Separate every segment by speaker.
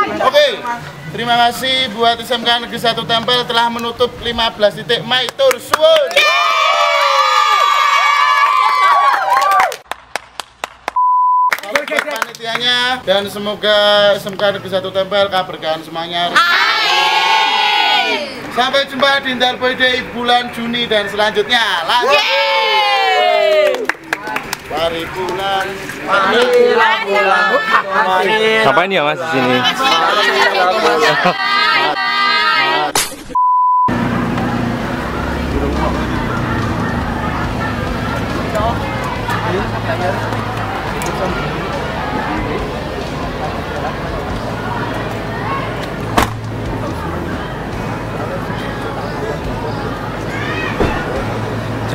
Speaker 1: Oke, terima kasih buat SMK Negeri 1 Tempel telah menutup 15 titik My Tour Suwun. panitianya dan semoga SMK Negeri 1 Tempel keberkahan semuanya. Sampai jumpa di Ndarboy Day bulan Juni dan selanjutnya. Lanjut. Mari bulan,
Speaker 2: Ngapain ya mas di sini?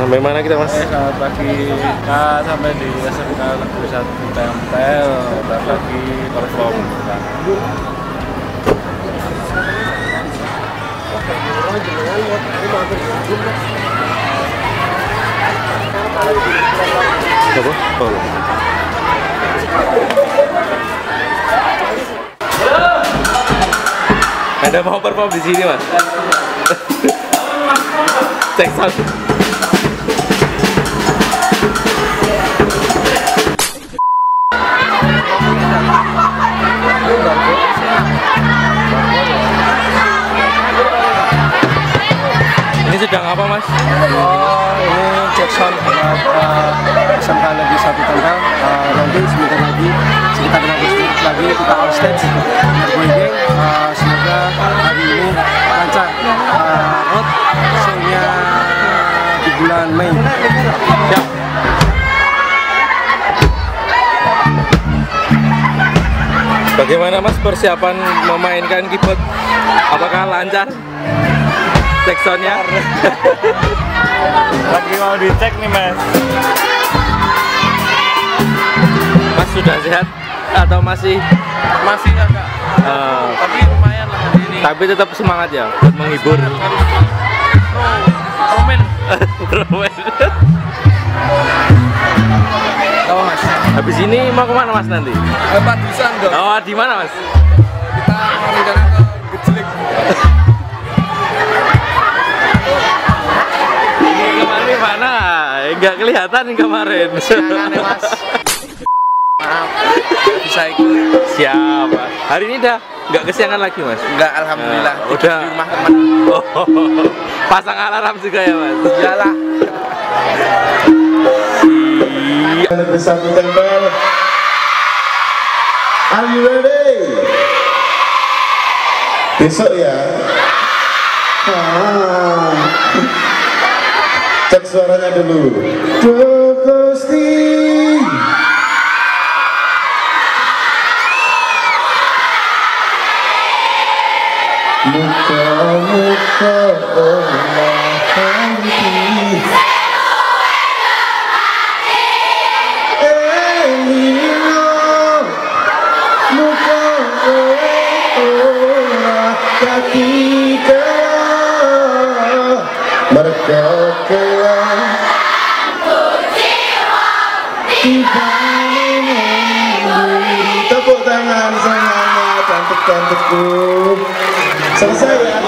Speaker 2: Sampai mana kita mas?
Speaker 3: Selamat pagi, kita sampai di SMK Negeri 1 Tempel dan lagi perform
Speaker 2: Siapa? Oh. Ada mau perform di sini mas? Cek sound. Sedang apa mas?
Speaker 3: ini Jackson buat uh, SMK Negeri 1 Tempel uh, nanti sebentar lagi sekitar 15 menit lagi kita on stage berboying uh, semoga hari ini lancar uh, road show-nya di bulan Mei
Speaker 2: Siap. Bagaimana Mas persiapan memainkan keyboard? Apakah lancar? Cek soundnya?
Speaker 3: lagi mau dicek nih mas
Speaker 2: Mas sudah sehat atau masih?
Speaker 3: masih agak
Speaker 2: eh,
Speaker 3: tapi lumayan lah hari ini
Speaker 2: tapi tetap semangat ya buat menghibur.
Speaker 3: Romen
Speaker 2: Romen.
Speaker 3: tahu mas
Speaker 2: Habis ini mau ke mana Mas nanti?
Speaker 3: Empat bisa dong
Speaker 2: Oh di mana Mas?
Speaker 3: kita mau rencana ke Gejlik
Speaker 2: kemarin mana? Enggak kelihatan kemarin.
Speaker 3: Jangan ya mas maaf bisa ikut
Speaker 2: Siap. Mas. Hari ini dah nggak kesiangan lagi Mas?
Speaker 3: enggak alhamdulillah Tidur
Speaker 2: udah.
Speaker 3: di rumah teman
Speaker 2: Oh, pasang alarm juga ya Mas?
Speaker 3: iyalah
Speaker 1: 1 Tempel. Are you ready? Besok ya. Ah. Cek suaranya dulu. Do Gusti. Muka-muka Allah Menunggu Tepuk tangan semuanya Cantik-cantikku Selesai ya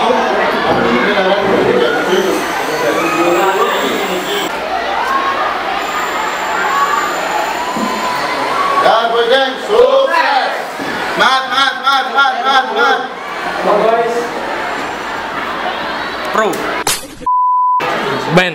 Speaker 1: sukses.
Speaker 2: Pro. Ben.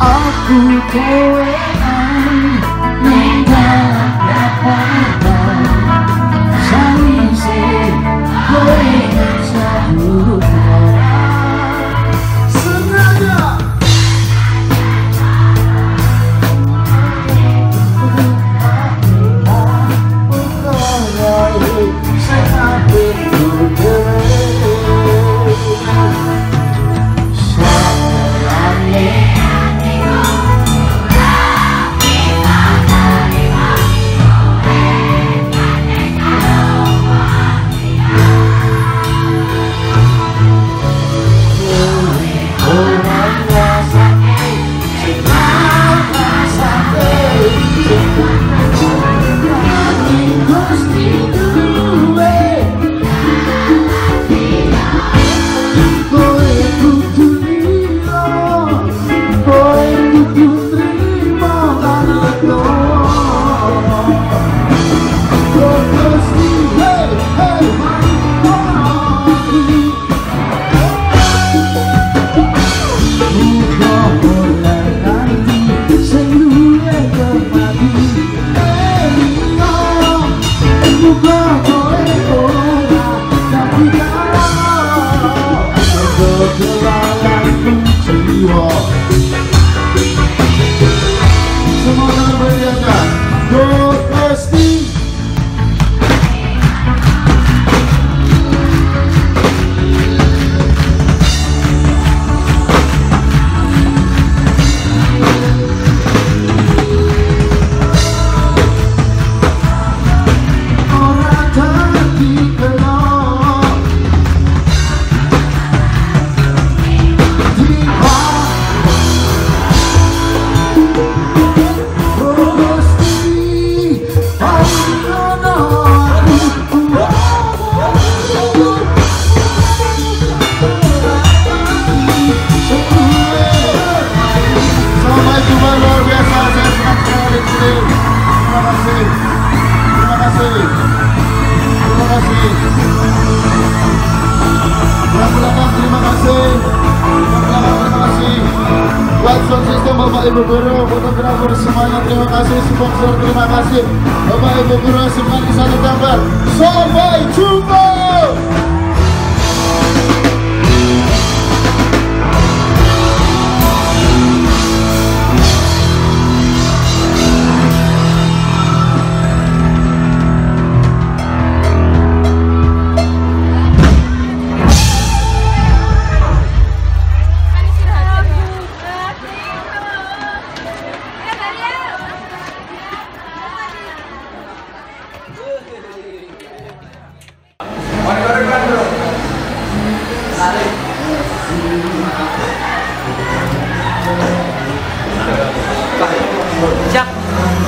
Speaker 1: Aku kowe Go kasih. Terima kasih. Yang belakang terima kasih. Yang belakang terima kasih. Buat sound system Bapak Ibu Guru, fotografer semuanya terima kasih, sponsor terima kasih. Bapak Ibu Guru semuanya satu gambar. Sampai jumpa.
Speaker 2: Cak,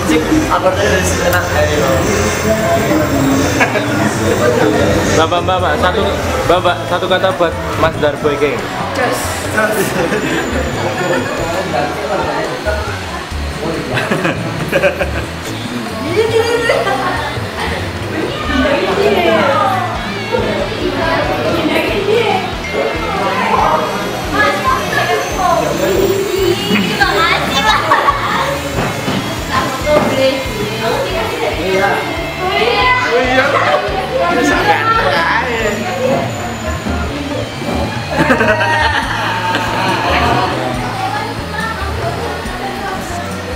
Speaker 2: cik, akornya dari enak. Bapak, bapak, satu, bapak, satu kata buat Mas Darboy King.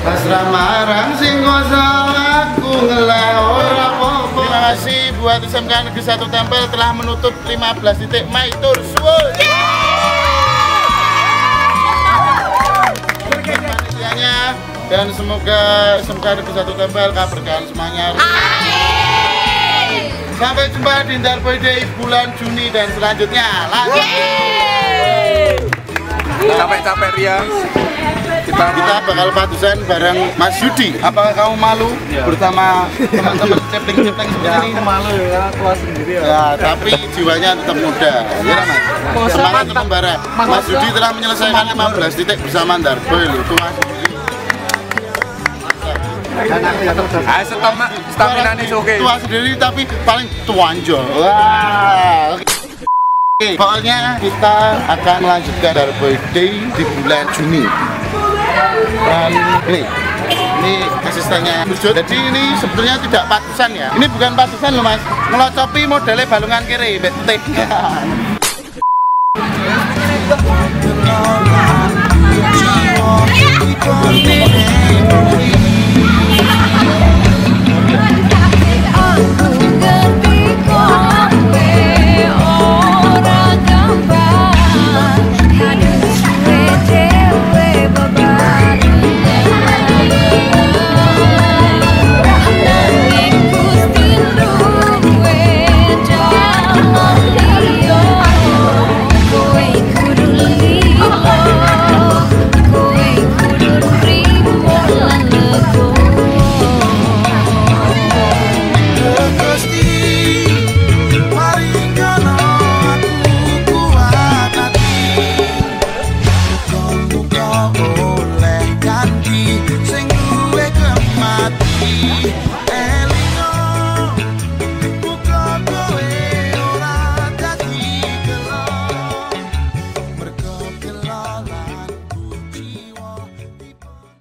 Speaker 1: Mas Ramarang sing koso aku ora. Terima kasih buat SMK Negeri 1 Tempel telah menutup 15 titik My Tour Suwun. Panitianya dan semoga SMK Negeri 1 Tempel kabarkan semuanya. Sampai jumpa di Darboy Day bulan Juni dan selanjutnya. Lanjut.
Speaker 3: Capek-capek Ria.
Speaker 1: Kita, kita bakal padusan bareng Mas Yudi. Apakah kamu malu bersama teman-teman cepling-cepling seperti ini?
Speaker 3: malu ya, aku sendiri
Speaker 1: Ya, tapi jiwanya tetap muda. Ya, Mas. Semangat tetap bara. Mas Yudi telah menyelesaikan 15 titik bersama Darboy loh. Itu Mas Yudi.
Speaker 3: Ayo stamina, stamina nih oke.
Speaker 1: Tua sendiri tapi paling tuanjo. Wah. Oke. Pokoknya kita akan melanjutkan Darboy Day di bulan Juni. dan ini ini asistennya Bujo jadi ini sebetulnya tidak patusan ya ini bukan patusan loh mas ngelocopi modelnya balungan kiri betek
Speaker 4: Yeah.